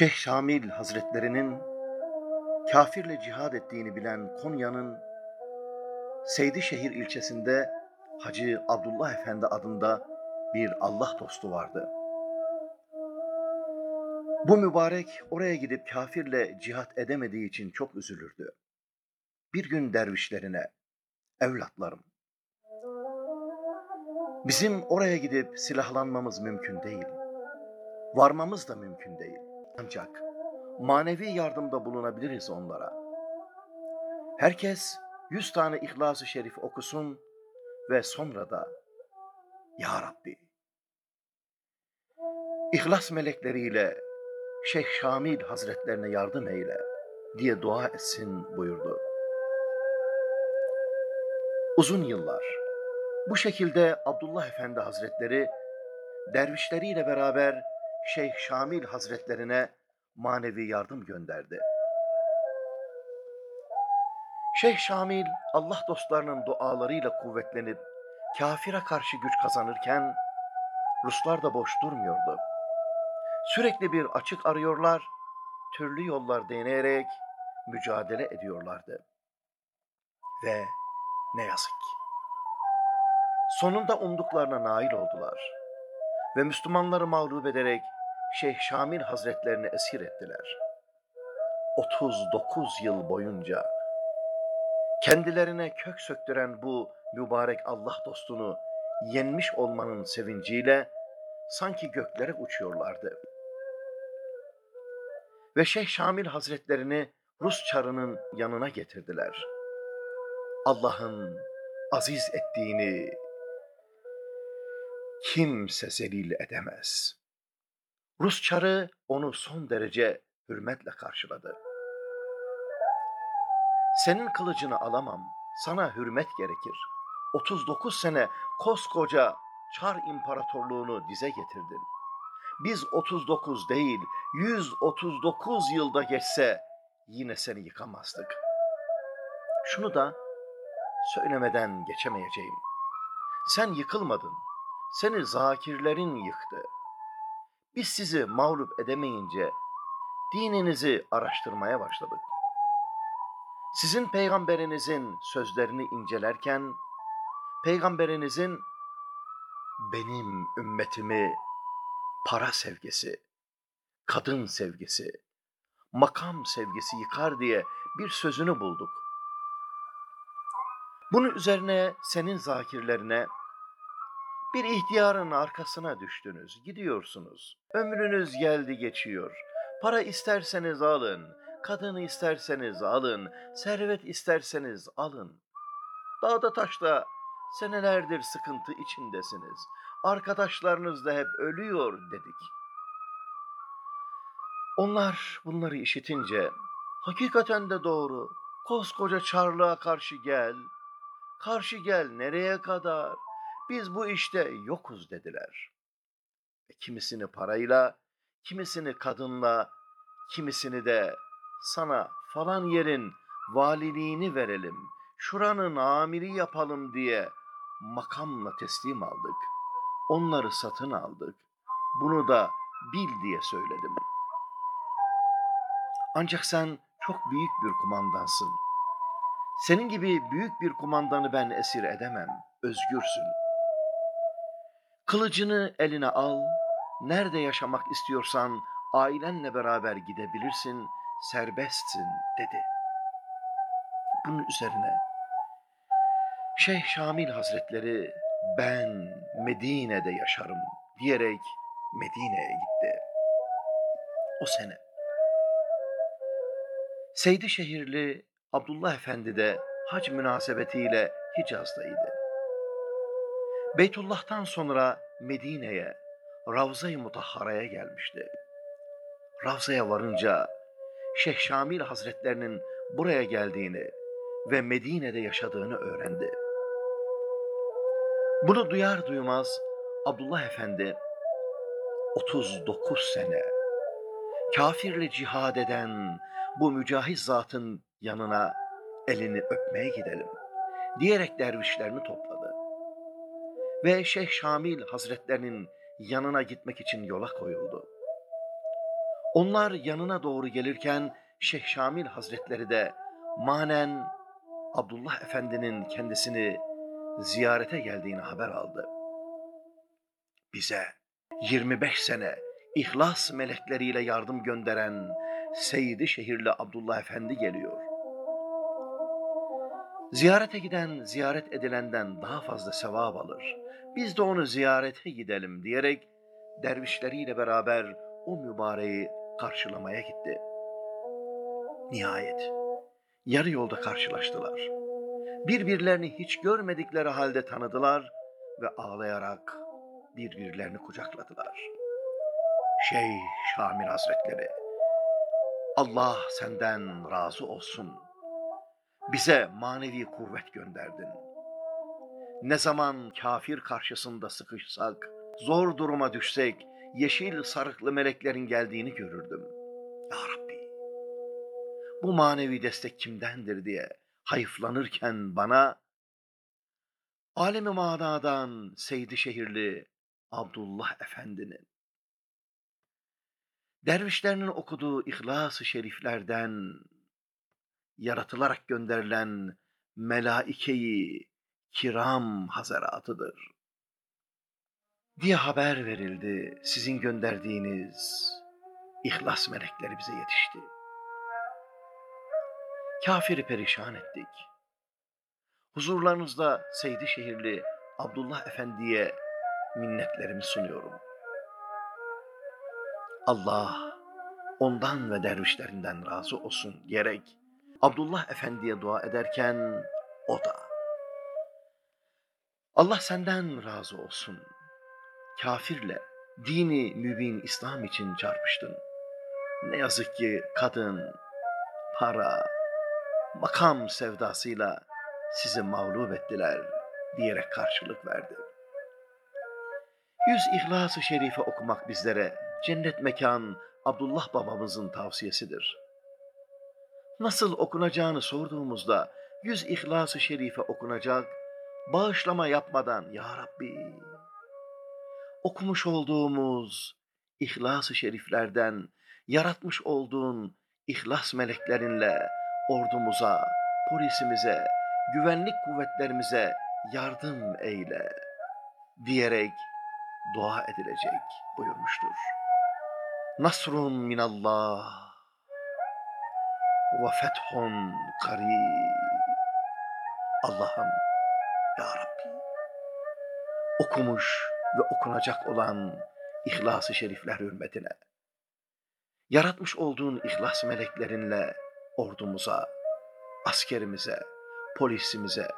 Şeyh Şamil Hazretlerinin kafirle cihad ettiğini bilen Konya'nın Seydişehir ilçesinde Hacı Abdullah Efendi adında bir Allah dostu vardı. Bu mübarek oraya gidip kafirle cihat edemediği için çok üzülürdü. Bir gün dervişlerine, evlatlarım, bizim oraya gidip silahlanmamız mümkün değil. Varmamız da mümkün değil. Ancak manevi yardımda bulunabiliriz onlara. Herkes yüz tane İhlas-ı Şerif okusun ve sonra da Ya Rabbi İhlas melekleriyle Şeyh Şamil Hazretlerine yardım eyle diye dua etsin buyurdu. Uzun yıllar bu şekilde Abdullah Efendi Hazretleri dervişleriyle beraber Şeyh Şamil Hazretlerine manevi yardım gönderdi. Şeyh Şamil Allah dostlarının dualarıyla kuvvetlenip kafire karşı güç kazanırken Ruslar da boş durmuyordu. Sürekli bir açık arıyorlar, türlü yollar deneyerek mücadele ediyorlardı. Ve ne yazık ki sonunda umduklarına nail oldular ve Müslümanları mağlup ederek Şeyh Şamil Hazretlerini esir ettiler. 39 yıl boyunca kendilerine kök söktüren bu mübarek Allah dostunu yenmiş olmanın sevinciyle sanki göklere uçuyorlardı. Ve Şeyh Şamil Hazretlerini Rus çarının yanına getirdiler. Allah'ın aziz ettiğini kimse zelil edemez. Rus çarı onu son derece hürmetle karşıladı. Senin kılıcını alamam, sana hürmet gerekir. 39 sene koskoca Çar İmparatorluğunu dize getirdin. Biz 39 değil, 139 yılda geçse yine seni yıkamazdık. Şunu da söylemeden geçemeyeceğim. Sen yıkılmadın, seni zakirlerin yıktı. Biz sizi mağlup edemeyince dininizi araştırmaya başladık. Sizin peygamberinizin sözlerini incelerken peygamberinizin benim ümmetimi para sevgisi, kadın sevgisi, makam sevgisi yıkar diye bir sözünü bulduk. Bunun üzerine senin zakirlerine bir ihtiyarın arkasına düştünüz, gidiyorsunuz. Ömrünüz geldi geçiyor. Para isterseniz alın, kadını isterseniz alın, servet isterseniz alın. Dağda taşta senelerdir sıkıntı içindesiniz. Arkadaşlarınız da hep ölüyor dedik. Onlar bunları işitince hakikaten de doğru. Koskoca çarlığa karşı gel. Karşı gel nereye kadar? Biz bu işte yokuz dediler. E, kimisini parayla, kimisini kadınla, kimisini de sana falan yerin valiliğini verelim, şuranın amiri yapalım diye makamla teslim aldık. Onları satın aldık. Bunu da bil diye söyledim. Ancak sen çok büyük bir kumandansın. Senin gibi büyük bir kumandanı ben esir edemem. Özgürsün. Kılıcını eline al, nerede yaşamak istiyorsan ailenle beraber gidebilirsin, serbestsin dedi. Bunun üzerine Şeyh Şamil Hazretleri ben Medine'de yaşarım diyerek Medine'ye gitti. O sene. Seydi şehirli Abdullah Efendi de hac münasebetiyle Hicaz'daydı. Beytullah'tan sonra Medine'ye, Ravza-i Mutahhara'ya gelmişti. Ravza'ya varınca Şeyh Şamil Hazretlerinin buraya geldiğini ve Medine'de yaşadığını öğrendi. Bunu duyar duymaz Abdullah Efendi 39 sene kafirle cihad eden bu mücahit zatın yanına elini öpmeye gidelim diyerek dervişlerini topladı. Ve Şeyh Şamil Hazretlerinin yanına gitmek için yola koyuldu. Onlar yanına doğru gelirken Şeyh Şamil Hazretleri de manen Abdullah Efendi'nin kendisini ziyarete geldiğini haber aldı. Bize 25 sene ihlas melekleriyle yardım gönderen Seyidi Şehirli Abdullah Efendi geliyor. Ziyarete giden ziyaret edilenden daha fazla sevap alır. Biz de onu ziyarete gidelim diyerek dervişleriyle beraber o mübareği karşılamaya gitti. Nihayet yarı yolda karşılaştılar. Birbirlerini hiç görmedikleri halde tanıdılar ve ağlayarak birbirlerini kucakladılar. Şeyh Şamil Hazretleri, Allah senden razı olsun. Bize manevi kuvvet gönderdin. Ne zaman kafir karşısında sıkışsak, zor duruma düşsek, yeşil sarıklı meleklerin geldiğini görürdüm. Ya Rabbi, bu manevi destek kimdendir diye hayıflanırken bana, alemi manadan Seydi Şehirli Abdullah Efendi'nin, dervişlerinin okuduğu İhlas-ı Şeriflerden yaratılarak gönderilen melaikeyi kiram hazaratıdır diye haber verildi. Sizin gönderdiğiniz ihlas melekleri bize yetişti. Kafiri perişan ettik. Huzurlarınızda Seydi Şehirli Abdullah Efendi'ye minnetlerimi sunuyorum. Allah ondan ve dervişlerinden razı olsun diyerek Abdullah Efendi'ye dua ederken o da Allah senden razı olsun. Kafirle dini mübin İslam için çarpıştın. Ne yazık ki kadın, para, makam sevdasıyla sizi mağlup ettiler diyerek karşılık verdi. Yüz İhlas-ı Şerife okumak bizlere cennet mekan Abdullah babamızın tavsiyesidir. Nasıl okunacağını sorduğumuzda yüz İhlas-ı Şerife okunacak, bağışlama yapmadan Ya Rabbi, okumuş olduğumuz İhlas-ı Şeriflerden yaratmış olduğun ihlas meleklerinle ordumuza, polisimize, güvenlik kuvvetlerimize yardım eyle diyerek dua edilecek buyurmuştur. Nasrun minallah ve fethun karib. Allah'ım ya Rabbi okumuş ve okunacak olan İhlas-ı Şerifler hürmetine yaratmış olduğun ihlas meleklerinle ordumuza, askerimize, polisimize,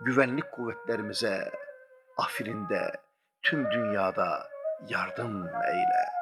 güvenlik kuvvetlerimize, Afrin'de, tüm dünyada yardım eyle.